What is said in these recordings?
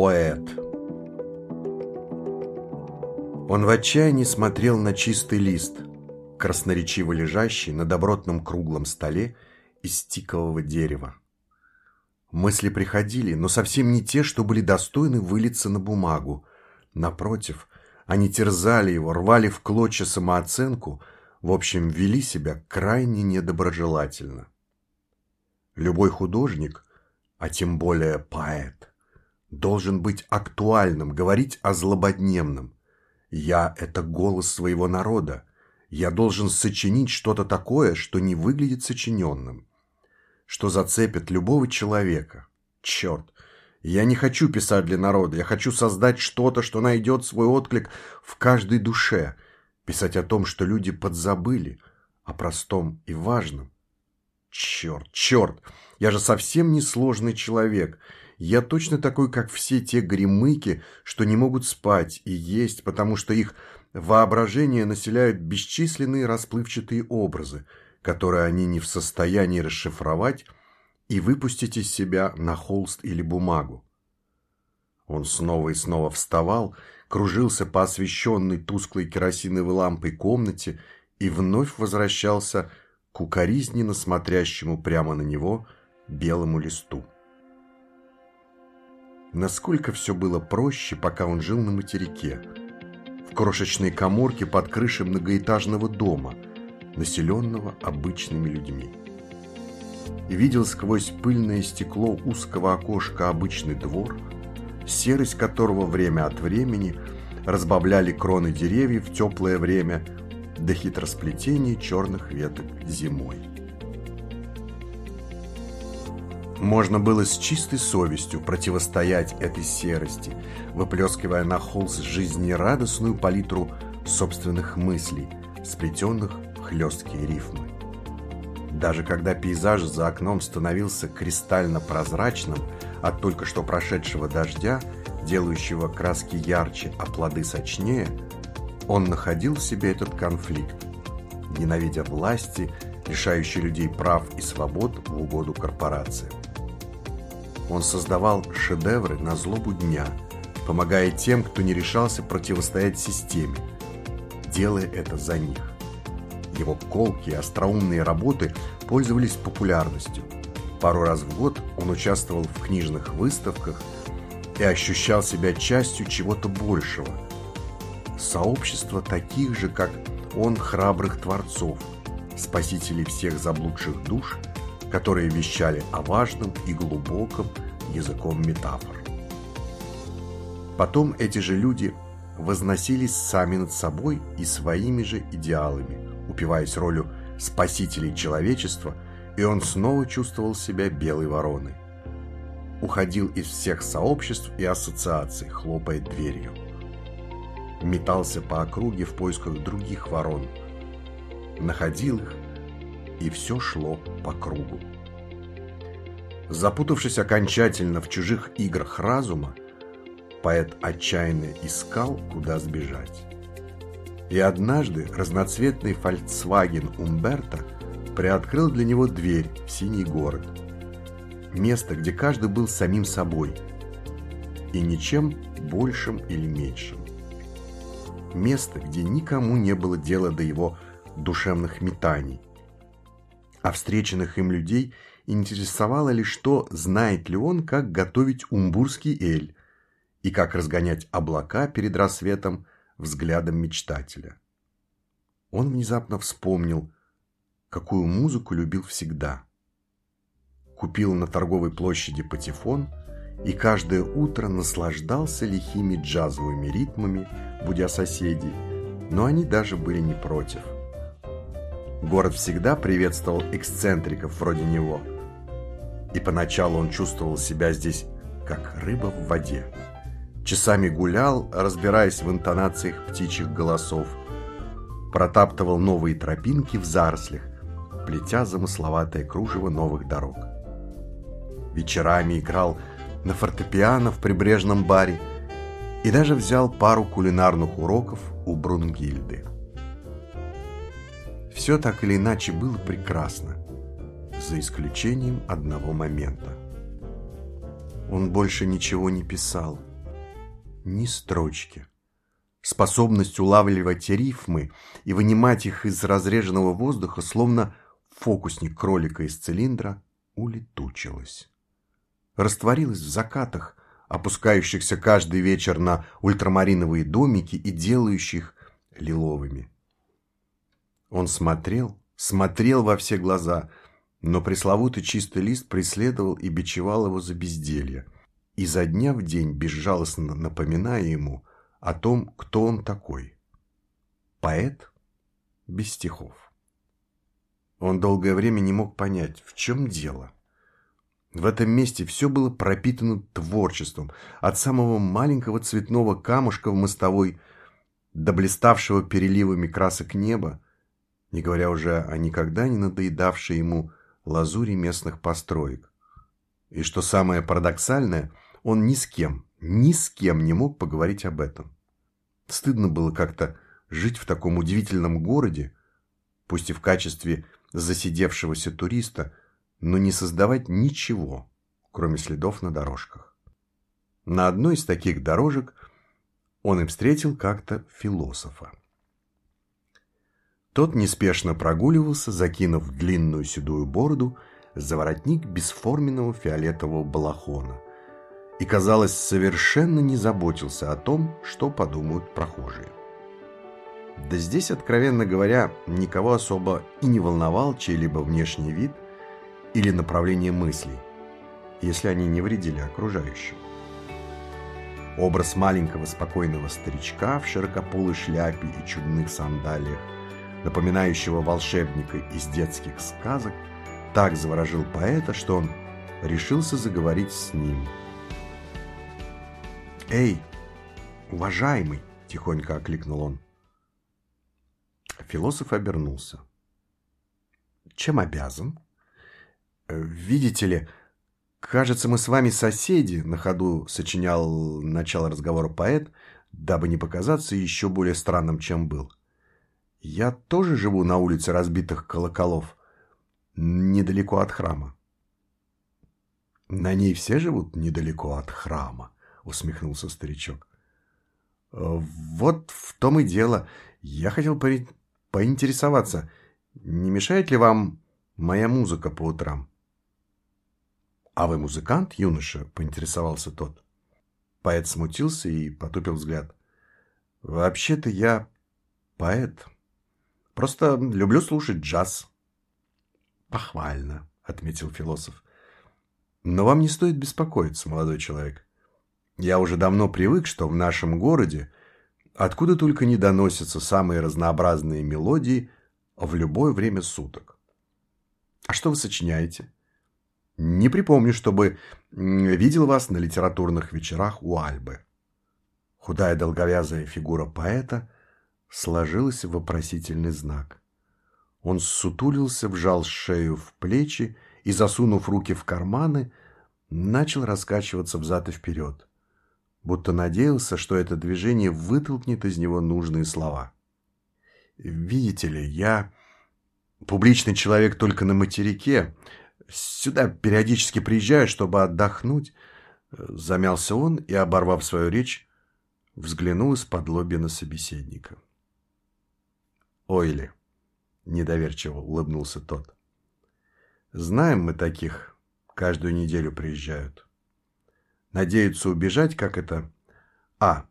Поэт Он в отчаянии смотрел на чистый лист, красноречиво лежащий на добротном круглом столе из тикового дерева. Мысли приходили, но совсем не те, что были достойны вылиться на бумагу. Напротив, они терзали его, рвали в клочья самооценку, в общем, вели себя крайне недоброжелательно. Любой художник, а тем более поэт, должен быть актуальным, говорить о злободневном. Я – это голос своего народа. Я должен сочинить что-то такое, что не выглядит сочиненным что зацепит любого человека. Черт, я не хочу писать для народа, я хочу создать что-то, что найдет свой отклик в каждой душе, писать о том, что люди подзабыли, о простом и важном. Черт, черт, я же совсем не сложный человек. Я точно такой, как все те гремыки, что не могут спать и есть, потому что их воображение населяют бесчисленные расплывчатые образы – которые они не в состоянии расшифровать и выпустить из себя на холст или бумагу. Он снова и снова вставал, кружился по освещенной тусклой керосиновой лампой комнате и вновь возвращался к укоризненно смотрящему прямо на него белому листу. Насколько все было проще, пока он жил на материке, в крошечной коморке под крышей многоэтажного дома – населенного обычными людьми. И видел сквозь пыльное стекло узкого окошка обычный двор, серость которого время от времени разбавляли кроны деревьев в теплое время до хитросплетения черных веток зимой. Можно было с чистой совестью противостоять этой серости, выплескивая на холст жизнерадостную палитру собственных мыслей, сплетенных хлесткие рифмы. Даже когда пейзаж за окном становился кристально прозрачным от только что прошедшего дождя, делающего краски ярче, а плоды сочнее, он находил в себе этот конфликт, ненавидя власти, лишающие людей прав и свобод в угоду корпорациям. Он создавал шедевры на злобу дня, помогая тем, кто не решался противостоять системе, делая это за них. Его колкие, остроумные работы пользовались популярностью. Пару раз в год он участвовал в книжных выставках и ощущал себя частью чего-то большего. Сообщество таких же, как он, храбрых творцов, спасителей всех заблудших душ, которые вещали о важном и глубоком языком метафор. Потом эти же люди возносились сами над собой и своими же идеалами – упиваясь ролью спасителей человечества, и он снова чувствовал себя белой вороной. Уходил из всех сообществ и ассоциаций, хлопая дверью. Метался по округе в поисках других ворон. Находил их, и все шло по кругу. Запутавшись окончательно в чужих играх разума, поэт отчаянно искал, куда сбежать. И однажды разноцветный Volkswagen Умберто приоткрыл для него дверь в синий город. Место, где каждый был самим собой. И ничем большим или меньшим. Место, где никому не было дела до его душевных метаний. А встреченных им людей интересовало лишь то, знает ли он, как готовить умбурский эль и как разгонять облака перед рассветом – взглядом мечтателя. Он внезапно вспомнил, какую музыку любил всегда. Купил на торговой площади патефон и каждое утро наслаждался лихими джазовыми ритмами, будя соседей, но они даже были не против. Город всегда приветствовал эксцентриков вроде него, и поначалу он чувствовал себя здесь как рыба в воде. Часами гулял, разбираясь в интонациях птичьих голосов. Протаптывал новые тропинки в зарослях, плетя замысловатое кружево новых дорог. Вечерами играл на фортепиано в прибрежном баре и даже взял пару кулинарных уроков у Брунгильды. Все так или иначе было прекрасно, за исключением одного момента. Он больше ничего не писал – ни строчки. Способность улавливать рифмы и вынимать их из разреженного воздуха, словно фокусник кролика из цилиндра, улетучилась. Растворилась в закатах, опускающихся каждый вечер на ультрамариновые домики и делающих лиловыми. Он смотрел, смотрел во все глаза, но пресловутый чистый лист преследовал и бичевал его за безделье, изо дня в день безжалостно напоминая ему о том, кто он такой. Поэт без стихов. Он долгое время не мог понять, в чем дело. В этом месте все было пропитано творчеством, от самого маленького цветного камушка в мостовой до блиставшего переливами красок неба, не говоря уже о никогда не надоедавшей ему лазури местных построек. И что самое парадоксальное, он ни с кем, ни с кем не мог поговорить об этом. Стыдно было как-то жить в таком удивительном городе, пусть и в качестве засидевшегося туриста, но не создавать ничего, кроме следов на дорожках. На одной из таких дорожек он и встретил как-то философа. Тот неспешно прогуливался, закинув длинную седую бороду за воротник бесформенного фиолетового балахона и, казалось, совершенно не заботился о том, что подумают прохожие. Да здесь, откровенно говоря, никого особо и не волновал чей-либо внешний вид или направление мыслей, если они не вредили окружающим. Образ маленького спокойного старичка в широкополой шляпе и чудных сандалиях, напоминающего волшебника из детских сказок, так заворожил поэта, что он решился заговорить с ним. «Эй, уважаемый!» – тихонько окликнул он. Философ обернулся. «Чем обязан?» «Видите ли, кажется, мы с вами соседи», – на ходу сочинял начало разговора поэт, дабы не показаться еще более странным, чем был. «Я тоже живу на улице разбитых колоколов, недалеко от храма». «На ней все живут недалеко от храма», – усмехнулся старичок. «Вот в том и дело. Я хотел поинтересоваться, не мешает ли вам моя музыка по утрам?» «А вы музыкант, юноша?» – поинтересовался тот. Поэт смутился и потупил взгляд. «Вообще-то я поэт. Просто люблю слушать джаз». «Похвально», – отметил философ. «Но вам не стоит беспокоиться, молодой человек. Я уже давно привык, что в нашем городе откуда только не доносятся самые разнообразные мелодии в любое время суток. А что вы сочиняете? Не припомню, чтобы видел вас на литературных вечерах у Альбы. Худая долговязая фигура поэта сложилась в вопросительный знак. Он ссутулился, вжал шею в плечи и, засунув руки в карманы, начал раскачиваться взад и вперед будто надеялся, что это движение вытолкнет из него нужные слова. «Видите ли, я публичный человек только на материке. Сюда периодически приезжаю, чтобы отдохнуть». Замялся он и, оборвав свою речь, взглянул из-под лобья на собеседника. «Ойли», — недоверчиво улыбнулся тот. «Знаем мы таких, каждую неделю приезжают надеются убежать, как это, а.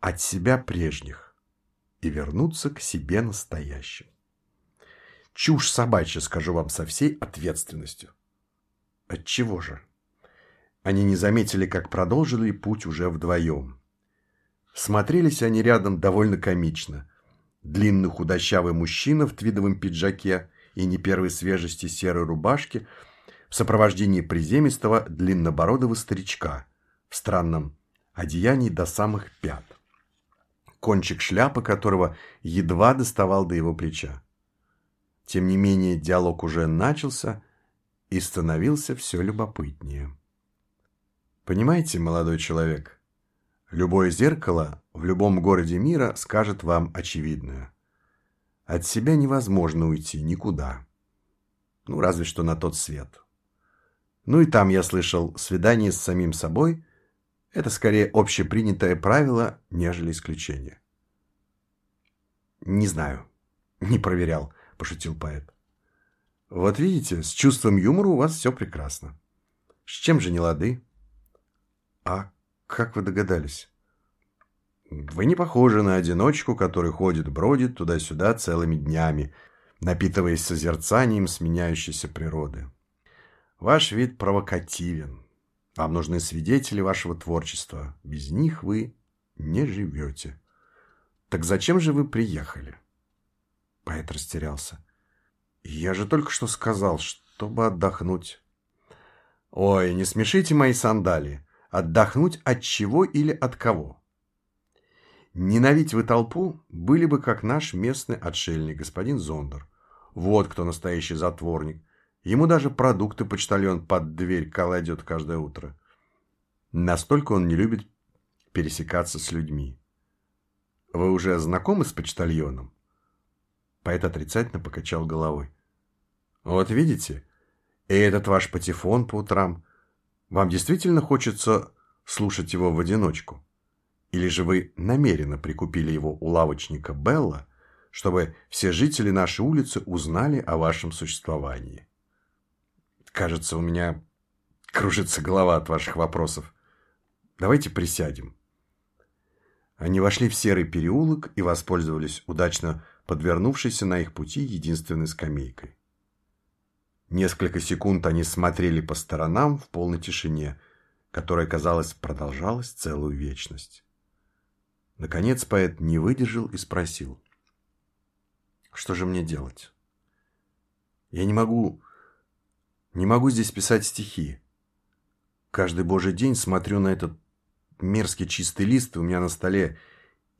от себя прежних и вернуться к себе настоящим. Чушь собачья, скажу вам со всей ответственностью. Отчего же? Они не заметили, как продолжили путь уже вдвоем. Смотрелись они рядом довольно комично. Длинный худощавый мужчина в твидовом пиджаке и не первой свежести серой рубашки в сопровождении приземистого длиннобородого старичка – в странном одеянии до самых пят, кончик шляпы которого едва доставал до его плеча. Тем не менее, диалог уже начался и становился все любопытнее. Понимаете, молодой человек, любое зеркало в любом городе мира скажет вам очевидное. От себя невозможно уйти никуда. Ну, разве что на тот свет. Ну и там я слышал, свидание с самим собой Это скорее общепринятое правило, нежели исключение. «Не знаю. Не проверял», – пошутил поэт. «Вот видите, с чувством юмора у вас все прекрасно. С чем же не лады?» «А как вы догадались?» «Вы не похожи на одиночку, который ходит, бродит туда-сюда целыми днями, напитываясь созерцанием сменяющейся природы. Ваш вид провокативен. Вам нужны свидетели вашего творчества. Без них вы не живете. Так зачем же вы приехали? Поэт растерялся. Я же только что сказал, чтобы отдохнуть. Ой, не смешите мои сандалии. Отдохнуть от чего или от кого? Ненавидеть вы толпу, были бы как наш местный отшельник, господин Зондер. Вот кто настоящий затворник. Ему даже продукты почтальон под дверь кладет каждое утро. Настолько он не любит пересекаться с людьми. Вы уже знакомы с почтальоном? Поэт отрицательно покачал головой. Вот видите, и этот ваш патефон по утрам. Вам действительно хочется слушать его в одиночку? Или же вы намеренно прикупили его у лавочника Белла, чтобы все жители нашей улицы узнали о вашем существовании? Кажется, у меня кружится голова от ваших вопросов. Давайте присядем. Они вошли в серый переулок и воспользовались удачно подвернувшейся на их пути единственной скамейкой. Несколько секунд они смотрели по сторонам в полной тишине, которая, казалось, продолжалась целую вечность. Наконец поэт не выдержал и спросил. «Что же мне делать? Я не могу... не могу здесь писать стихи. Каждый божий день смотрю на этот мерзкий чистый лист у меня на столе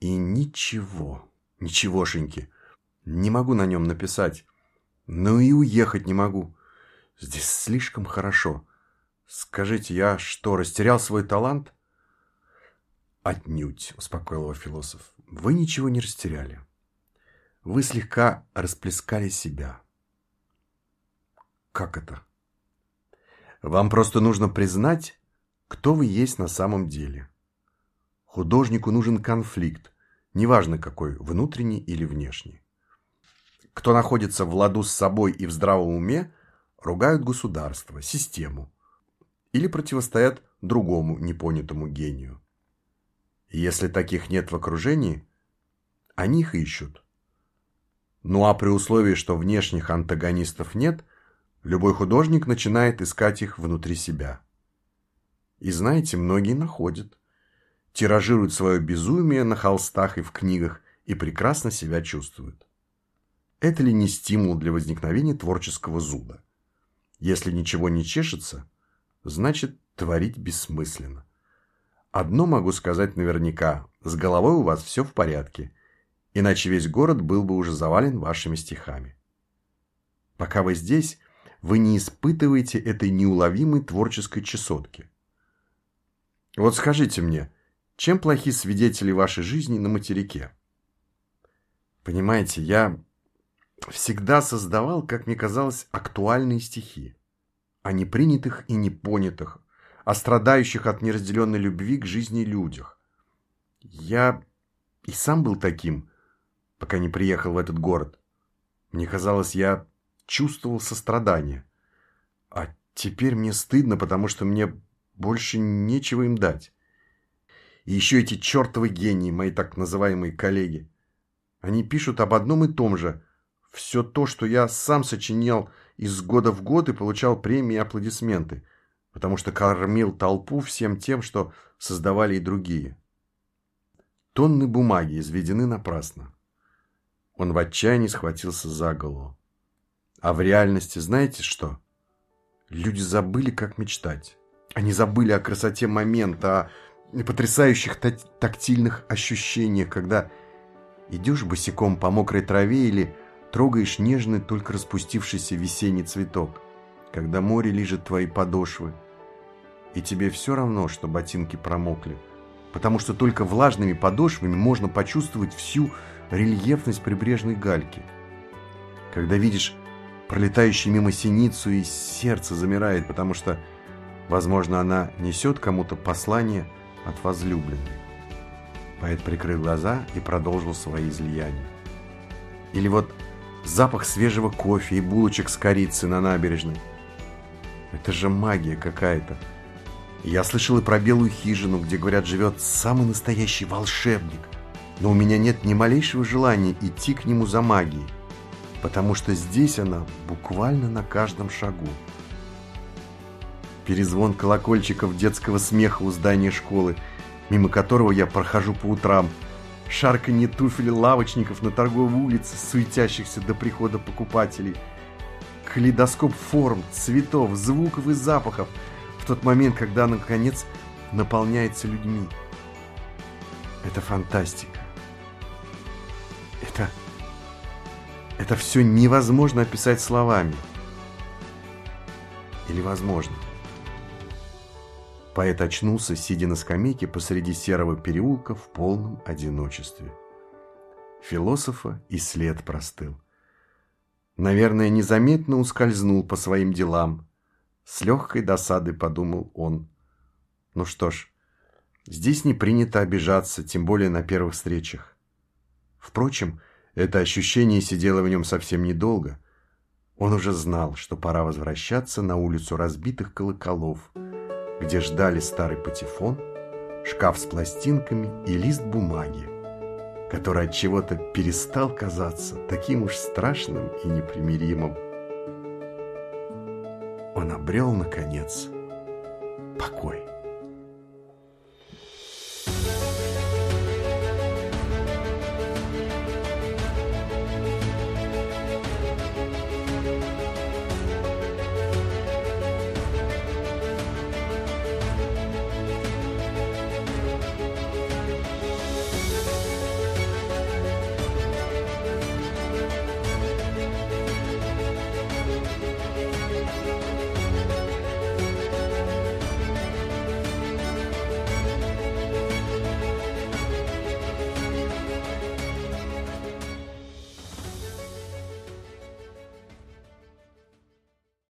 и ничего, ничегошеньки. Не могу на нем написать. Ну и уехать не могу. Здесь слишком хорошо. Скажите, я что, растерял свой талант? «Отнюдь», — успокоил его философ. «Вы ничего не растеряли. Вы слегка расплескали себя». «Как это?» «Вам просто нужно признать, кто вы есть на самом деле. Художнику нужен конфликт, неважно какой, внутренний или внешний. Кто находится в ладу с собой и в здравом уме, ругают государство, систему или противостоят другому непонятому гению. Если таких нет в окружении, они их ищут. Ну а при условии, что внешних антагонистов нет, любой художник начинает искать их внутри себя. И знаете, многие находят. Тиражируют свое безумие на холстах и в книгах и прекрасно себя чувствуют. Это ли не стимул для возникновения творческого зуда? Если ничего не чешется, значит творить бессмысленно. Одно могу сказать наверняка. С головой у вас все в порядке. Иначе весь город был бы уже завален вашими стихами. Пока вы здесь, вы не испытываете этой неуловимой творческой чесотки. Вот скажите мне, чем плохи свидетели вашей жизни на материке? Понимаете, я всегда создавал, как мне казалось, актуальные стихи. О непринятых и непонятых, о страдающих от неразделенной любви к жизни людях. Я и сам был таким, пока не приехал в этот город. Мне казалось, я чувствовал сострадание. А теперь мне стыдно, потому что мне больше нечего им дать. И еще эти чертовы гении, мои так называемые коллеги. Они пишут об одном и том же. Все то, что я сам сочинял из года в год и получал премии и аплодисменты – потому что кормил толпу всем тем, что создавали и другие. Тонны бумаги изведены напрасно. Он в отчаянии схватился за голову. А в реальности знаете что? Люди забыли, как мечтать. Они забыли о красоте момента, о потрясающих тактильных ощущениях, когда идешь босиком по мокрой траве или трогаешь нежный, только распустившийся весенний цветок, когда море лижет твои подошвы, и тебе все равно, что ботинки промокли, потому что только влажными подошвами можно почувствовать всю рельефность прибрежной гальки. Когда видишь пролетающую мимо синицу, и сердце замирает, потому что, возможно, она несет кому-то послание от возлюбленной. Поэт прикрыл глаза и продолжил свои излияния. Или вот запах свежего кофе и булочек с корицей на набережной. Это же магия какая-то. Я слышал и про белую хижину, где, говорят, живет самый настоящий волшебник. Но у меня нет ни малейшего желания идти к нему за магией, потому что здесь она буквально на каждом шагу. Перезвон колокольчиков детского смеха у здания школы, мимо которого я прохожу по утрам, шарканье туфель лавочников на торговой улице, суетящихся до прихода покупателей, калейдоскоп форм, цветов, звуков и запахов в тот момент, когда наконец наполняется людьми. Это фантастика. Это... Это все невозможно описать словами. Или возможно? Поэт очнулся, сидя на скамейке посреди серого переулка в полном одиночестве. Философа и след простыл. Наверное, незаметно ускользнул по своим делам. С легкой досадой подумал он. Ну что ж, здесь не принято обижаться, тем более на первых встречах. Впрочем, это ощущение сидело в нем совсем недолго. Он уже знал, что пора возвращаться на улицу разбитых колоколов – где ждали старый патефон, шкаф с пластинками и лист бумаги, который от чего-то перестал казаться таким уж страшным и непримиримым. Он обрел, наконец, покой.